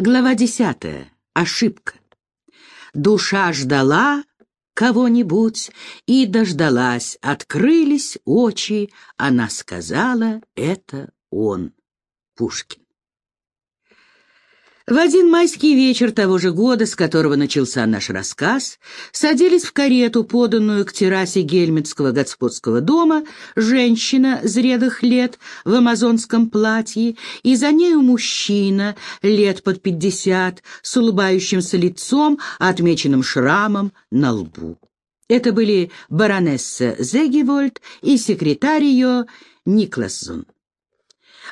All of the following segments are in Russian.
Глава десятая. Ошибка. Душа ждала кого-нибудь и дождалась. Открылись очи, она сказала, это он, Пушкин. В один майский вечер того же года, с которого начался наш рассказ, садились в карету, поданную к террасе гельмитского господского дома, женщина зрелых лет в амазонском платье, и за нею мужчина лет под пятьдесят с улыбающимся лицом, отмеченным шрамом на лбу. Это были баронесса Зегевольд и секретарь ее Никлассон.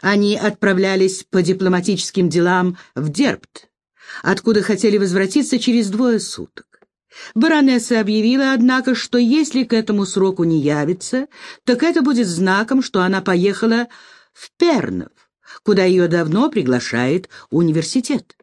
Они отправлялись по дипломатическим делам в Дербт, откуда хотели возвратиться через двое суток. Баронесса объявила, однако, что если к этому сроку не явится, так это будет знаком, что она поехала в Пернов, куда ее давно приглашает университет.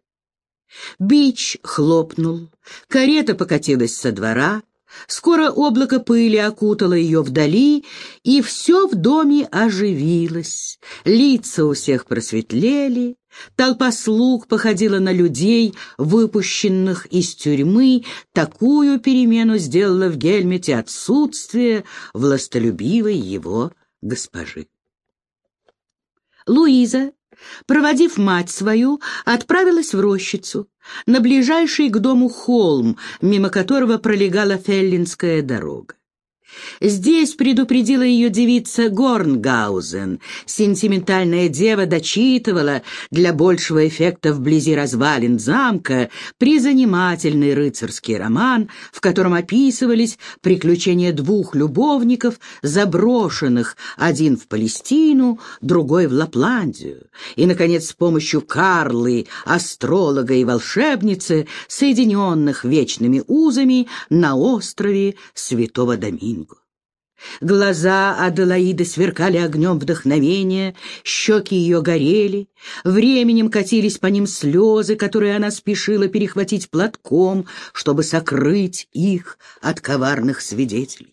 Бич хлопнул, карета покатилась со двора, Скоро облако пыли окутало ее вдали, и все в доме оживилось. Лица у всех просветлели, толпа слуг походила на людей, выпущенных из тюрьмы. Такую перемену сделала в Гельмете отсутствие властолюбивой его госпожи. Луиза Проводив мать свою, отправилась в рощицу, на ближайший к дому холм, мимо которого пролегала Феллинская дорога. Здесь предупредила ее девица Горнгаузен. Сентиментальная дева дочитывала для большего эффекта вблизи развалин замка призанимательный рыцарский роман, в котором описывались приключения двух любовников, заброшенных, один в Палестину, другой в Лапландию, и, наконец, с помощью Карлы, астролога и волшебницы, соединенных вечными узами на острове Святого Доминго. Глаза Аделаиды сверкали огнем вдохновения, щеки ее горели, временем катились по ним слезы, которые она спешила перехватить платком, чтобы сокрыть их от коварных свидетелей.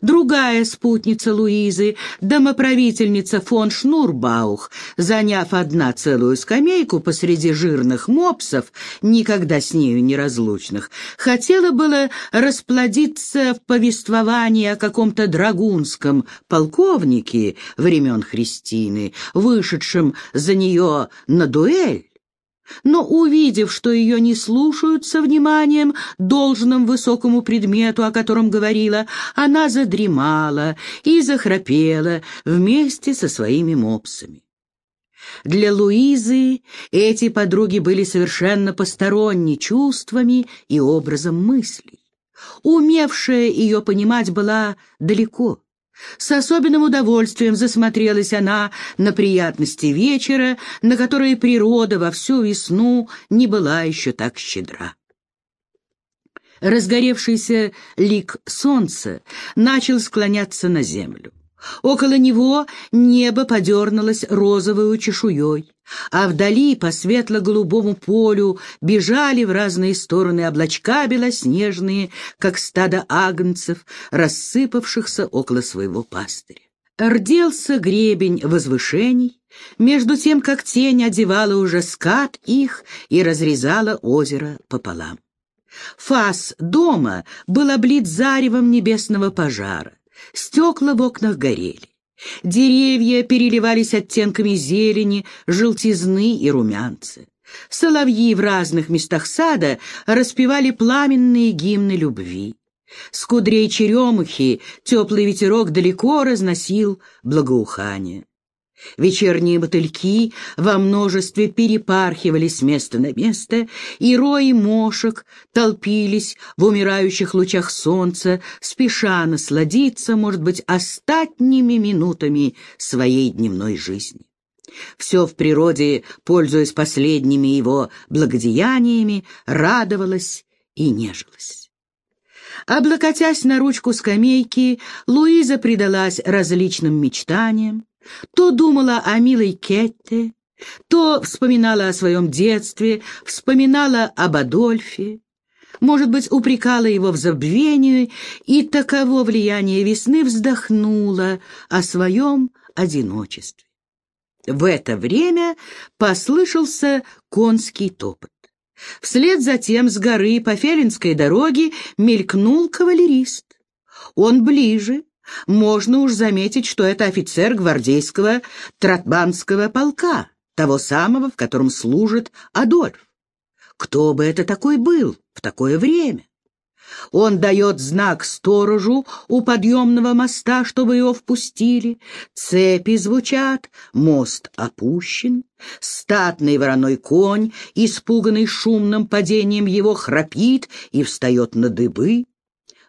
Другая спутница Луизы, домоправительница фон Шнурбаух, заняв одна целую скамейку посреди жирных мопсов, никогда с нею неразлучных, хотела было расплодиться в повествовании о каком-то драгунском полковнике времен Христины, вышедшем за нее на дуэль, но, увидев, что ее не слушают со вниманием, должным высокому предмету, о котором говорила, она задремала и захрапела вместе со своими мопсами. Для Луизы эти подруги были совершенно посторонни чувствами и образом мыслей. Умевшая ее понимать была далеко. С особенным удовольствием засмотрелась она на приятности вечера, на которые природа во всю весну не была еще так щедра. Разгоревшийся лик солнца начал склоняться на землю. Около него небо подернулось розовой чешуей, а вдали по светло-голубому полю бежали в разные стороны облачка белоснежные, как стадо агнцев, рассыпавшихся около своего пастыря. Рделся гребень возвышений, между тем, как тень одевала уже скат их и разрезала озеро пополам. Фас дома был облит заревом небесного пожара. Стекла в окнах горели. Деревья переливались оттенками зелени, желтизны и румянца. Соловьи в разных местах сада распевали пламенные гимны любви. С кудрей черемухи теплый ветерок далеко разносил благоухание. Вечерние мотыльки во множестве перепархивали с места на место, и рои мошек толпились в умирающих лучах солнца, спеша насладиться, может быть, остатними минутами своей дневной жизни. Все в природе, пользуясь последними его благодеяниями, радовалось и нежилось. Облокотясь на ручку скамейки, Луиза предалась различным мечтаниям, то думала о милой Кетте, то вспоминала о своем детстве, вспоминала об Адольфе, может быть, упрекала его в забвении, и таково влияние весны вздохнула о своем одиночестве. В это время послышался конский топот. Вслед за тем с горы по Фелинской дороге мелькнул кавалерист. Он ближе. Можно уж заметить, что это офицер гвардейского Тратбанского полка, того самого, в котором служит Адольф. Кто бы это такой был в такое время? Он дает знак сторожу у подъемного моста, чтобы его впустили. Цепи звучат, мост опущен. Статный вороной конь, испуганный шумным падением его, храпит и встает на дыбы.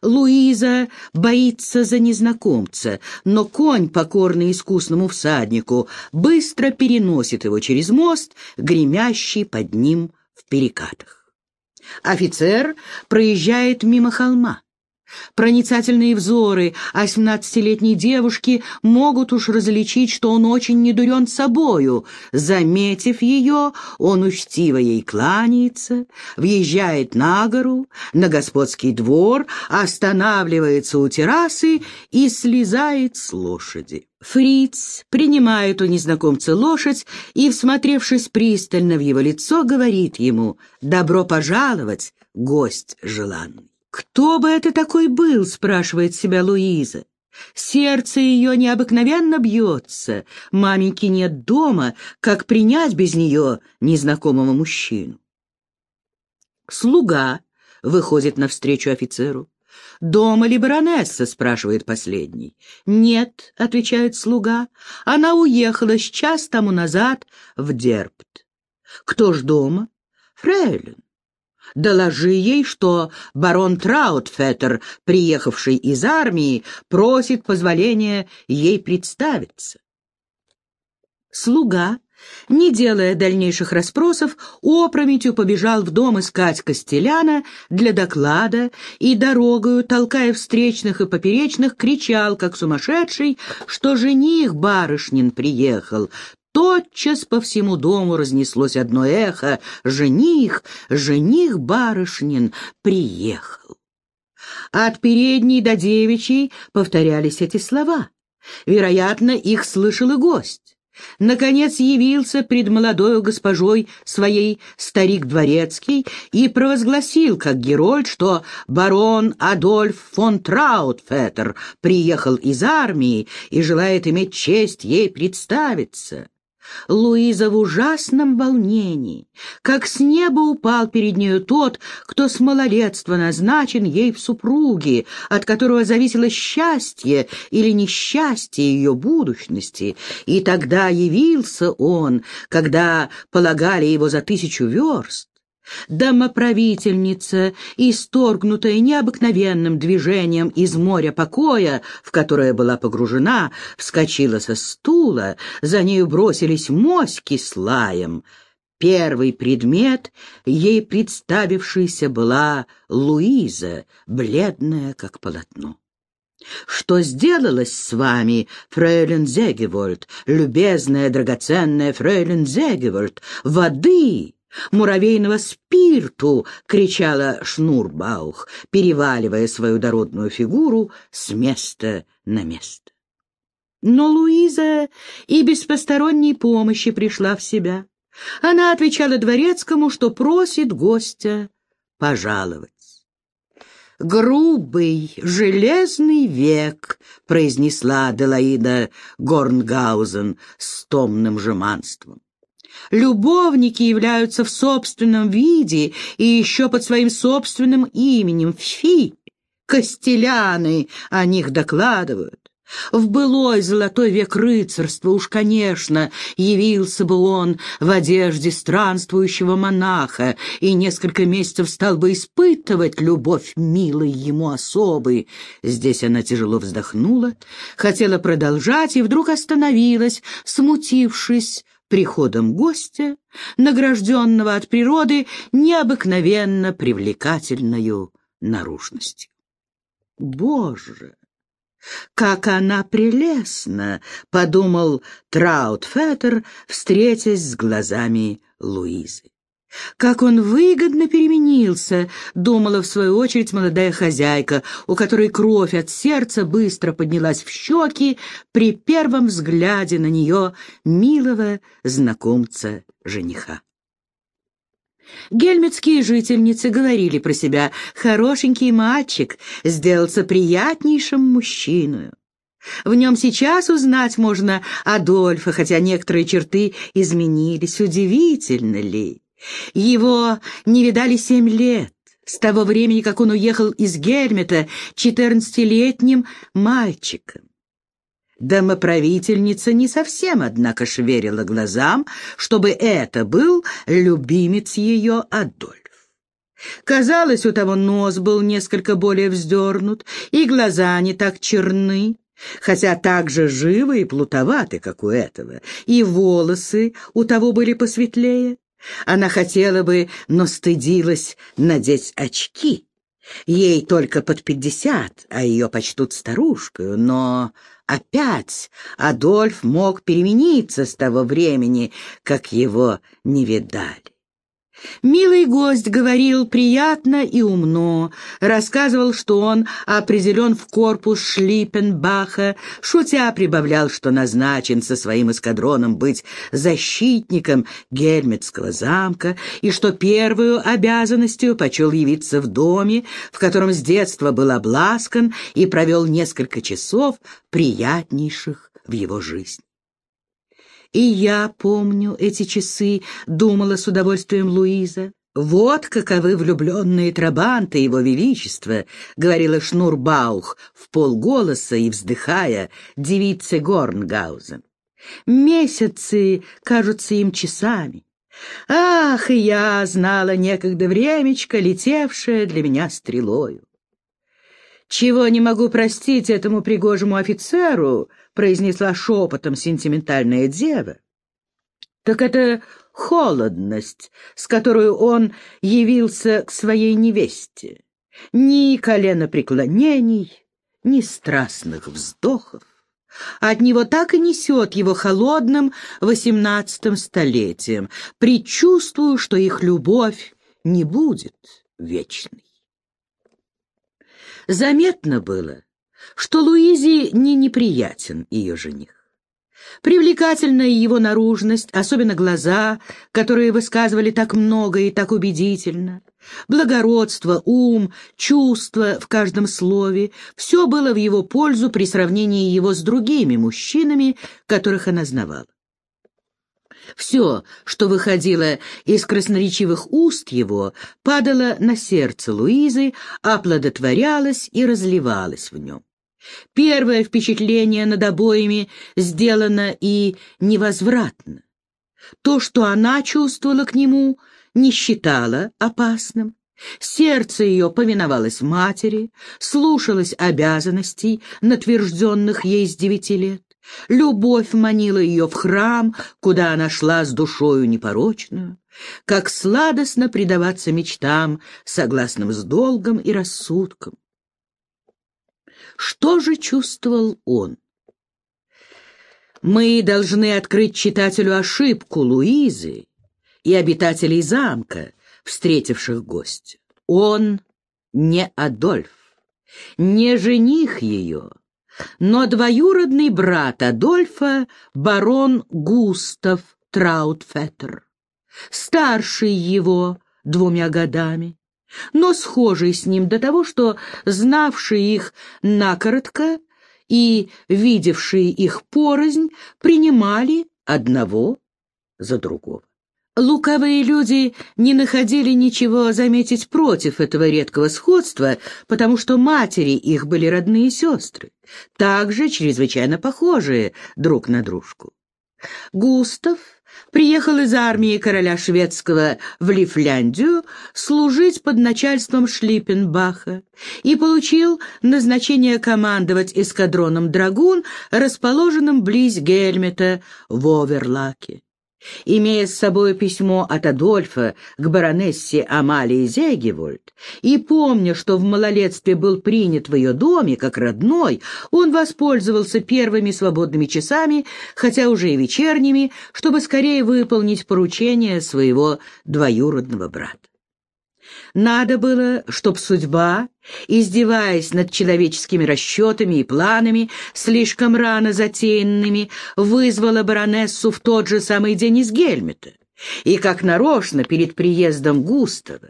Луиза боится за незнакомца, но конь, покорный искусному всаднику, быстро переносит его через мост, гремящий под ним в перекатах. Офицер проезжает мимо холма. Проницательные взоры восемнадцатилетней девушки могут уж различить, что он очень недурен собою. Заметив ее, он учтиво ей кланяется, въезжает на гору, на господский двор, останавливается у террасы и слезает с лошади. Фриц принимает у незнакомца лошадь и, всмотревшись пристально в его лицо, говорит ему «Добро пожаловать, гость желанный». «Кто бы это такой был?» — спрашивает себя Луиза. Сердце ее необыкновенно бьется. Маменьки нет дома, как принять без нее незнакомого мужчину. Слуга выходит навстречу офицеру. «Дома ли баронесса?» — спрашивает последний. «Нет», — отвечает слуга, — «она уехала с час тому назад в Дерпт». «Кто ж дома?» «Фрейлин». Доложи ей, что барон Траутфеттер, приехавший из армии, просит позволения ей представиться. Слуга, не делая дальнейших расспросов, опрометью побежал в дом искать Костеляна для доклада и дорогою, толкая встречных и поперечных, кричал, как сумасшедший, что жених барышнин приехал, Тотчас по всему дому разнеслось одно эхо «Жених, жених барышнин приехал». От передней до девичьей повторялись эти слова. Вероятно, их слышал и гость. Наконец явился пред молодою госпожой своей старик дворецкий и провозгласил, как Герольд, что барон Адольф фон Траутфеттер приехал из армии и желает иметь честь ей представиться. Луиза в ужасном волнении, как с неба упал перед нею тот, кто с малолетства назначен ей в супруги, от которого зависело счастье или несчастье ее будущности, и тогда явился он, когда полагали его за тысячу верст, Домоправительница, исторгнутая необыкновенным движением из моря покоя, в которое была погружена, вскочила со стула, за нею бросились моськи с лаем. Первый предмет, ей представившийся, была Луиза, бледная, как полотно. «Что сделалось с вами, фрейлин Зегевольд, любезная, драгоценная фрейлин Зегевольд? Воды!» Муравейного спирту!» — кричала Шнурбаух, переваливая свою дородную фигуру с места на место. Но Луиза и без посторонней помощи пришла в себя. Она отвечала дворецкому, что просит гостя пожаловать. «Грубый, железный век», — произнесла Аделаида Горнгаузен с томным жеманством. Любовники являются в собственном виде и еще под своим собственным именем. Фи! Костеляны о них докладывают. В былой золотой век рыцарства уж, конечно, явился бы он в одежде странствующего монаха и несколько месяцев стал бы испытывать любовь милой ему особы. Здесь она тяжело вздохнула, хотела продолжать и вдруг остановилась, смутившись, приходом гостя, награжденного от природы необыкновенно привлекательной наружностью. «Боже, как она прелестна!» — подумал Траутфеттер, встретясь с глазами Луизы. Как он выгодно переменился, думала в свою очередь молодая хозяйка, у которой кровь от сердца быстро поднялась в щеки при первом взгляде на нее милого знакомца-жениха. Гельмитские жительницы говорили про себя «хорошенький мальчик, сделался приятнейшим мужчиной». В нем сейчас узнать можно Адольфа, хотя некоторые черты изменились. Удивительно ли? Его не видали семь лет, с того времени, как он уехал из Гельмета четырнадцатилетним мальчиком. Домоправительница не совсем, однако, ж верила глазам, чтобы это был любимец ее Адольф. Казалось, у того нос был несколько более вздернут, и глаза не так черны, хотя так же живы и плутоваты, как у этого, и волосы у того были посветлее. Она хотела бы, но стыдилась надеть очки. Ей только под пятьдесят, а ее почтут старушкой, но опять Адольф мог перемениться с того времени, как его не видали. Милый гость говорил приятно и умно, рассказывал, что он определен в корпус Шлиппенбаха, шутя прибавлял, что назначен со своим эскадроном быть защитником Гельметского замка и что первую обязанностью почел явиться в доме, в котором с детства был обласкан и провел несколько часов приятнейших в его жизни. И я помню эти часы, думала с удовольствием Луиза. «Вот каковы влюбленные трабанты его величества», — говорила Шнурбаух в полголоса и вздыхая девице Горнгаузен. «Месяцы кажутся им часами. Ах, и я знала некогда времечко, летевшее для меня стрелою. Чего не могу простить этому пригожему офицеру, произнесла шепотом сентиментальная дева, так это холодность, с которой он явился к своей невесте. Ни коленопреклонений, ни страстных вздохов. От него так и несет его холодным восемнадцатым столетием. Предчувствую, что их любовь не будет вечной. Заметно было, что Луизе не неприятен ее жених. Привлекательная его наружность, особенно глаза, которые высказывали так много и так убедительно, благородство, ум, чувство в каждом слове — все было в его пользу при сравнении его с другими мужчинами, которых она знавала. Все, что выходило из красноречивых уст его, падало на сердце Луизы, оплодотворялось и разливалось в нем. Первое впечатление над обоими сделано и невозвратно. То, что она чувствовала к нему, не считала опасным. Сердце ее повиновалось матери, слушалось обязанностей, натвержденных ей с девяти лет. Любовь манила ее в храм, куда она шла с душою непорочную. Как сладостно предаваться мечтам, согласным с долгом и рассудком. Что же чувствовал он? Мы должны открыть читателю ошибку Луизы и обитателей замка, встретивших гостя. Он не Адольф, не жених ее, но двоюродный брат Адольфа, барон Густав Траутфеттер, старший его двумя годами но схожий с ним до того, что знавшие их накоротко и видевшие их порознь принимали одного за другого. Луковые люди не находили ничего заметить против этого редкого сходства, потому что матери их были родные сестры, также чрезвычайно похожие друг на дружку. Густав приехал из армии короля шведского в Лифляндию служить под начальством Шлиппенбаха и получил назначение командовать эскадроном «Драгун», расположенным близ Гельмета в Оверлаке. Имея с собой письмо от Адольфа к баронессе Амалии Зегевольд и помня, что в малолетстве был принят в ее доме как родной, он воспользовался первыми свободными часами, хотя уже и вечерними, чтобы скорее выполнить поручение своего двоюродного брата. Надо было, чтоб судьба, издеваясь над человеческими расчетами и планами, слишком рано затеянными, вызвала баронессу в тот же самый день из Гельмета, и как нарочно перед приездом Густава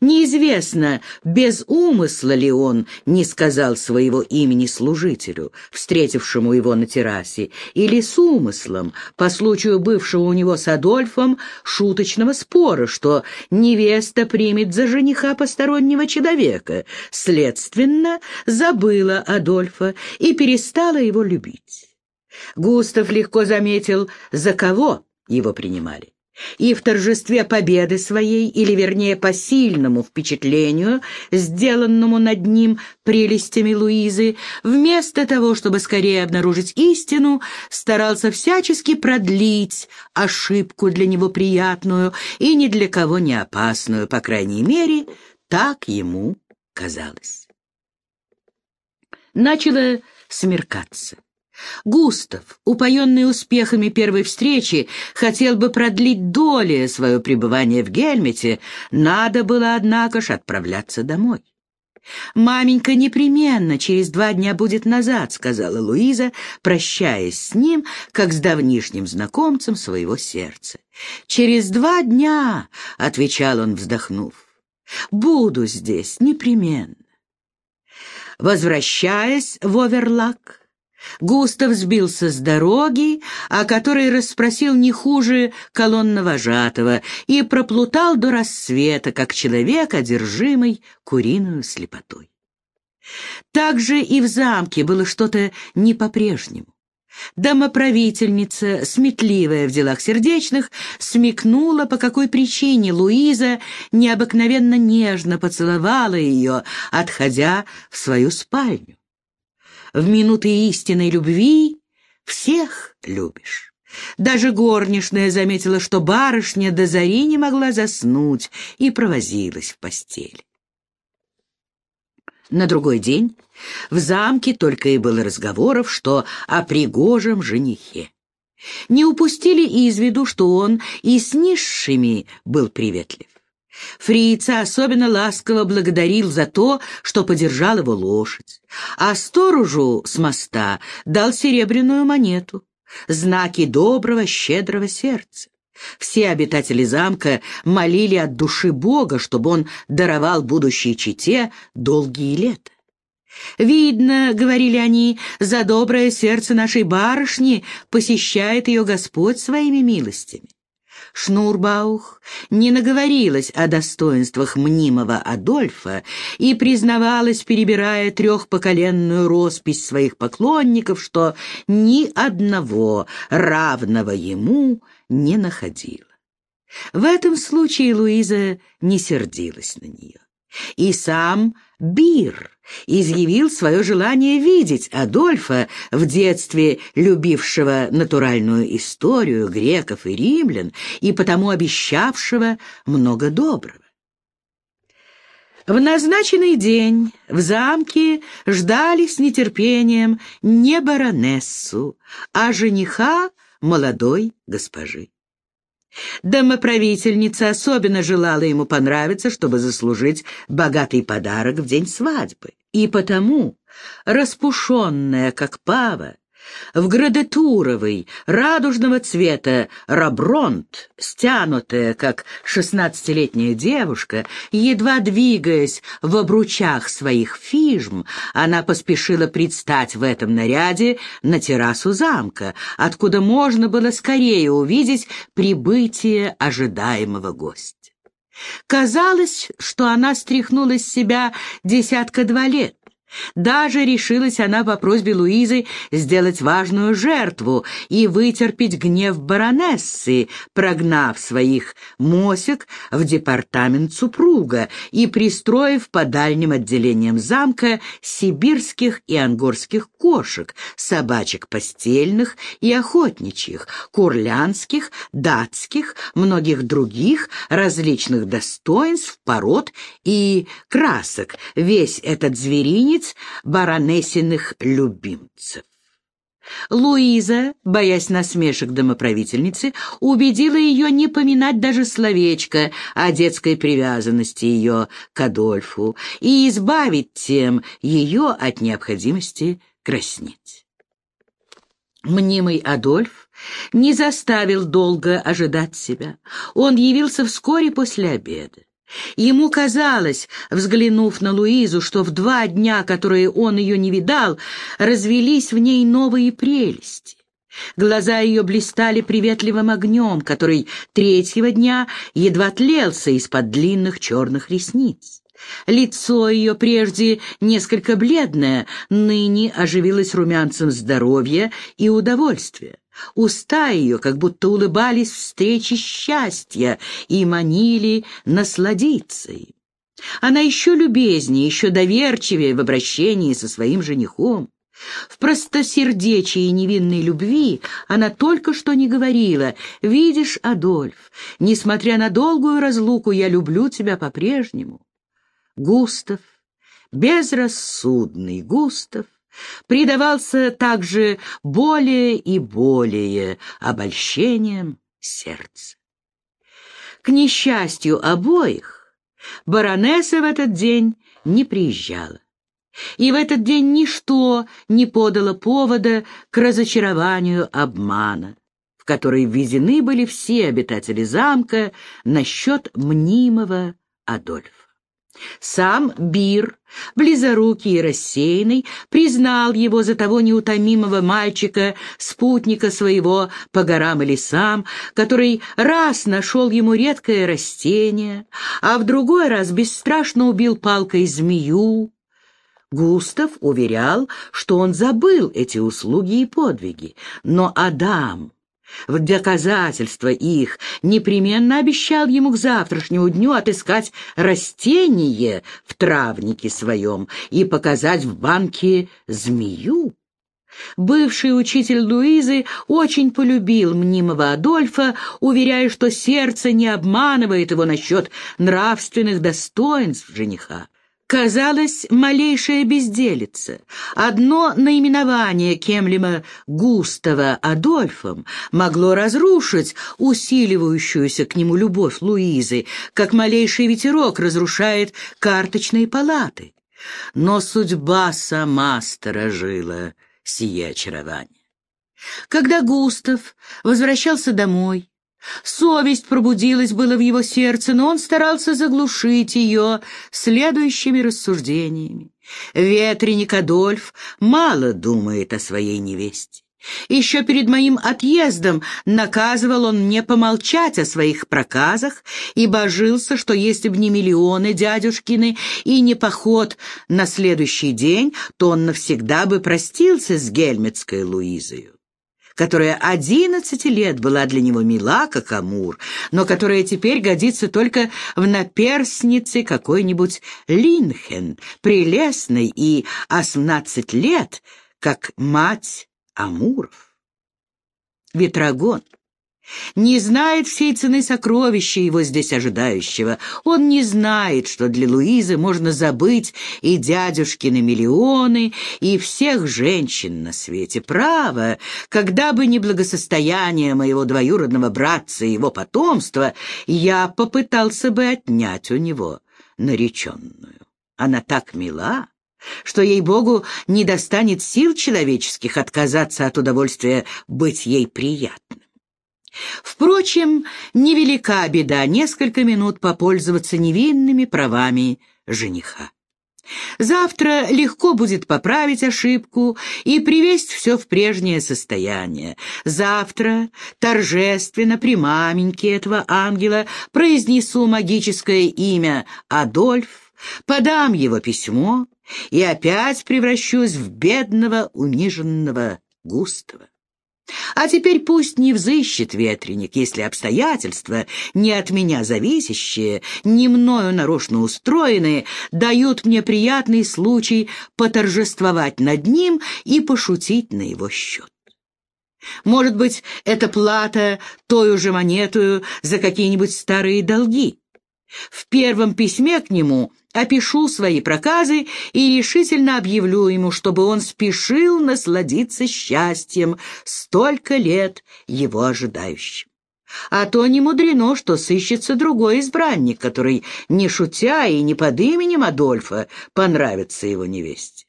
Неизвестно, без умысла ли он не сказал своего имени служителю, встретившему его на террасе, или с умыслом, по случаю бывшего у него с Адольфом шуточного спора, что невеста примет за жениха постороннего человека, следственно, забыла Адольфа и перестала его любить. Густав легко заметил, за кого его принимали и в торжестве победы своей, или вернее по сильному впечатлению, сделанному над ним прелестями Луизы, вместо того, чтобы скорее обнаружить истину, старался всячески продлить ошибку для него приятную и ни для кого не опасную, по крайней мере, так ему казалось. Начало смеркаться. Густав, упоенный успехами первой встречи, хотел бы продлить доли свое пребывание в Гельмете, надо было, однако ж, отправляться домой. «Маменька непременно через два дня будет назад», — сказала Луиза, прощаясь с ним, как с давнишним знакомцем своего сердца. «Через два дня», — отвечал он, вздохнув, — «буду здесь непременно». Возвращаясь в Оверлак, Густав сбился с дороги, о которой расспросил не хуже колонновожатого, и проплутал до рассвета, как человек, одержимый куриную слепотой. Также и в замке было что-то не по-прежнему. Домоправительница, сметливая в делах сердечных, смекнула, по какой причине Луиза необыкновенно нежно поцеловала ее, отходя в свою спальню. В минуты истинной любви всех любишь. Даже горничная заметила, что барышня до зари не могла заснуть и провозилась в постели. На другой день в замке только и было разговоров, что о пригожем женихе. Не упустили из виду, что он и с низшими был приветлив. Фрица особенно ласково благодарил за то, что подержал его лошадь, а сторожу с моста дал серебряную монету, знаки доброго, щедрого сердца. Все обитатели замка молили от души Бога, чтобы он даровал будущей чете долгие лета. «Видно, — говорили они, — за доброе сердце нашей барышни посещает ее Господь своими милостями. Шнурбаух не наговорилась о достоинствах мнимого Адольфа и признавалась, перебирая трехпоколенную роспись своих поклонников, что ни одного равного ему не находила. В этом случае Луиза не сердилась на нее. И сам Бир изъявил свое желание видеть Адольфа, в детстве любившего натуральную историю греков и римлян и потому обещавшего много доброго. В назначенный день в замке ждали с нетерпением не баронессу, а жениха молодой госпожи. Домоправительница особенно желала ему понравиться, чтобы заслужить богатый подарок в день свадьбы. И потому, распушенная, как пава, в градатуровый, радужного цвета рабронт, стянутая, как шестнадцатилетняя девушка, едва двигаясь в обручах своих фижм, она поспешила предстать в этом наряде на террасу замка, откуда можно было скорее увидеть прибытие ожидаемого гостя. Казалось, что она стряхнула с себя десятка-два лет, даже решилась она по просьбе Луизы сделать важную жертву и вытерпеть гнев баронессы, прогнав своих мосек в департамент супруга и пристроив по дальним отделениям замка сибирских и ангорских кошек, собачек постельных и охотничьих, курлянских, датских, многих других различных достоинств, пород и красок, весь этот зверинец баронессиных любимцев. Луиза, боясь насмешек домоправительницы, убедила ее не поминать даже словечко о детской привязанности ее к Адольфу и избавить тем ее от необходимости краснеть. Мнимый Адольф не заставил долго ожидать себя. Он явился вскоре после обеда. Ему казалось, взглянув на Луизу, что в два дня, которые он ее не видал, развелись в ней новые прелести. Глаза ее блистали приветливым огнем, который третьего дня едва тлелся из-под длинных черных ресниц. Лицо ее, прежде несколько бледное, ныне оживилось румянцем здоровья и удовольствия. Уста ее как будто улыбались встрече счастья и манили насладиться им. Она еще любезнее, еще доверчивее в обращении со своим женихом. В простосердечии и невинной любви она только что не говорила «Видишь, Адольф, несмотря на долгую разлуку, я люблю тебя по-прежнему». Густав, безрассудный Густав, предавался также более и более обольщением сердца. К несчастью обоих, баронесса в этот день не приезжала. И в этот день ничто не подало повода к разочарованию обмана, в который введены были все обитатели замка насчет мнимого Адольфа. Сам Бир, близорукий и рассеянный, признал его за того неутомимого мальчика, спутника своего по горам и лесам, который раз нашел ему редкое растение, а в другой раз бесстрашно убил палкой змею. Густав уверял, что он забыл эти услуги и подвиги, но Адам в доказательство их непременно обещал ему к завтрашнему дню отыскать растение в травнике своем и показать в банке змею. Бывший учитель Луизы очень полюбил мнимого Адольфа, уверяя, что сердце не обманывает его насчет нравственных достоинств жениха. Казалось, малейшая безделица. Одно наименование кем-либо Густава Адольфом могло разрушить усиливающуюся к нему любовь Луизы, как малейший ветерок разрушает карточные палаты. Но судьба сама сторожила сие очарование. Когда Густав возвращался домой, Совесть пробудилась было в его сердце, но он старался заглушить ее следующими рассуждениями. Ветреник Адольф мало думает о своей невесте. Еще перед моим отъездом наказывал он мне помолчать о своих проказах и божился, что если б не миллионы дядюшкины и не поход на следующий день, то он навсегда бы простился с гельметской Луизою которая одиннадцати лет была для него мила, как Амур, но которая теперь годится только в наперснице какой-нибудь Линхен, прелестной и осмнадцать лет, как мать Амуров. Ветрогон не знает всей цены сокровища его здесь ожидающего. Он не знает, что для Луизы можно забыть и дядюшкины миллионы, и всех женщин на свете. Право, когда бы не благосостояние моего двоюродного братца и его потомства, я попытался бы отнять у него нареченную. Она так мила, что, ей-богу, не достанет сил человеческих отказаться от удовольствия быть ей приятным. Впрочем, невелика беда несколько минут попользоваться невинными правами жениха. Завтра легко будет поправить ошибку и привести все в прежнее состояние. Завтра торжественно при маменьке этого ангела произнесу магическое имя Адольф, подам его письмо и опять превращусь в бедного униженного Густава. А теперь пусть не взыщет ветреник, если обстоятельства, не от меня зависящие, не мною нарочно устроенные, дают мне приятный случай поторжествовать над ним и пошутить на его счет. Может быть, это плата той же монетую за какие-нибудь старые долги. В первом письме к нему опишу свои проказы и решительно объявлю ему, чтобы он спешил насладиться счастьем, столько лет его ожидающим. А то не мудрено, что сыщется другой избранник, который, не шутя и не под именем Адольфа, понравится его невесте.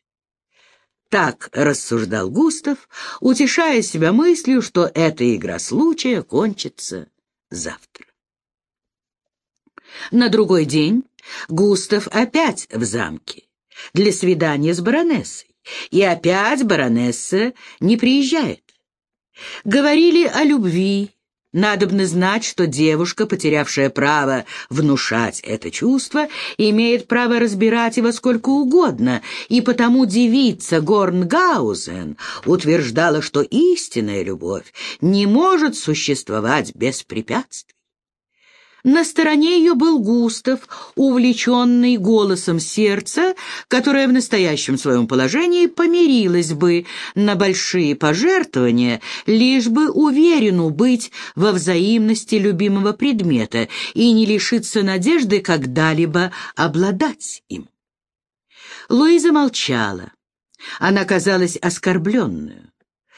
Так рассуждал Густав, утешая себя мыслью, что эта игра случая кончится завтра. На другой день Густав опять в замке для свидания с баронессой, и опять баронесса не приезжает. Говорили о любви, Надобно знать, что девушка, потерявшая право внушать это чувство, имеет право разбирать его сколько угодно, и потому девица Горнгаузен утверждала, что истинная любовь не может существовать без препятствий. На стороне ее был Густав, увлеченный голосом сердца, которое в настоящем своем положении помирилось бы на большие пожертвования, лишь бы уверену быть во взаимности любимого предмета и не лишиться надежды когда-либо обладать им. Луиза молчала. Она казалась оскорбленную.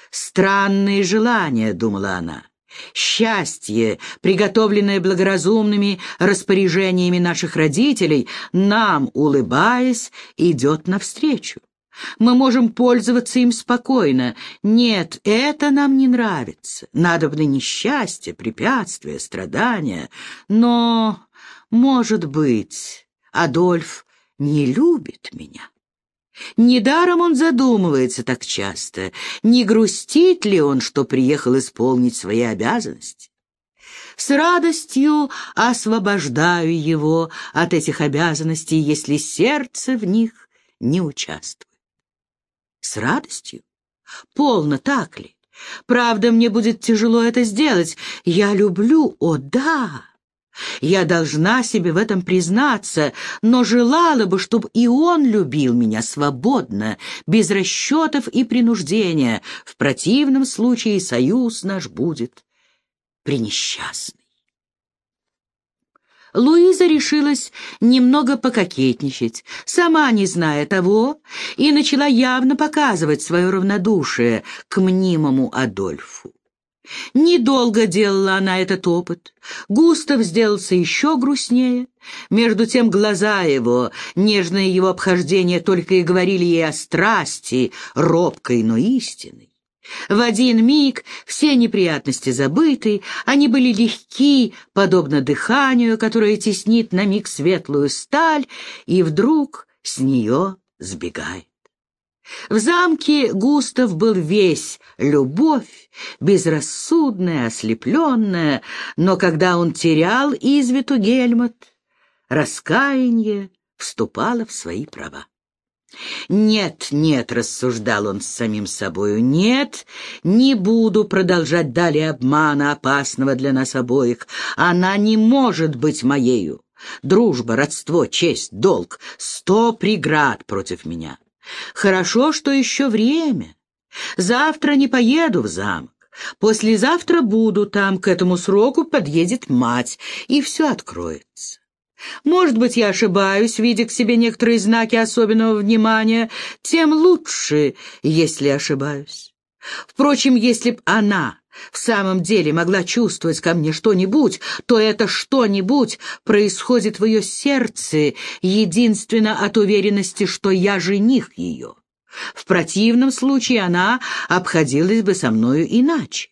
«Странные желания», — думала она. Счастье, приготовленное благоразумными распоряжениями наших родителей, нам, улыбаясь, идет навстречу. Мы можем пользоваться им спокойно. Нет, это нам не нравится. Надобно несчастье, препятствия, страдания. Но, может быть, Адольф не любит меня. Недаром он задумывается так часто, не грустит ли он, что приехал исполнить свои обязанности. С радостью освобождаю его от этих обязанностей, если сердце в них не участвует. С радостью? Полно так ли? Правда, мне будет тяжело это сделать. Я люблю, о да! Я должна себе в этом признаться, но желала бы, чтобы и он любил меня свободно, без расчетов и принуждения. В противном случае союз наш будет пренесчастный. Луиза решилась немного пококетничать, сама не зная того, и начала явно показывать свое равнодушие к мнимому Адольфу. Недолго делала она этот опыт. Густав сделался еще грустнее. Между тем глаза его, нежное его обхождение только и говорили ей о страсти, робкой, но истинной. В один миг все неприятности забыты, они были легки, подобно дыханию, которое теснит на миг светлую сталь, и вдруг с нее сбегает. В замке Густав был весь любовь, безрассудная, ослепленная, но когда он терял из виду Гельмут, раскаяние вступало в свои права. «Нет, нет», — рассуждал он с самим собою, — «нет, не буду продолжать далее обмана, опасного для нас обоих. Она не может быть моею. Дружба, родство, честь, долг — сто преград против меня. Хорошо, что еще время. Завтра не поеду в замок. Послезавтра буду там, к этому сроку подъедет мать, и все откроется. Может быть, я ошибаюсь, видя к себе некоторые знаки особенного внимания, тем лучше, если ошибаюсь. Впрочем, если б она в самом деле могла чувствовать ко мне что-нибудь, то это что-нибудь происходит в ее сердце единственно от уверенности, что я жених ее. В противном случае она обходилась бы со мною иначе.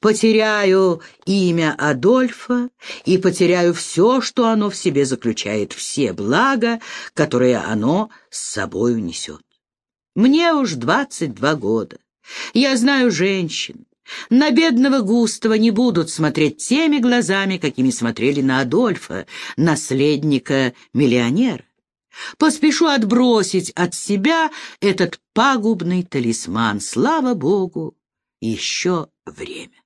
Потеряю имя Адольфа и потеряю все, что оно в себе заключает, все блага, которые оно с собою несет. Мне уж двадцать два года. Я знаю женщин, на бедного Густава не будут смотреть теми глазами, какими смотрели на Адольфа, наследника миллионера. Поспешу отбросить от себя этот пагубный талисман. Слава Богу, Еще время.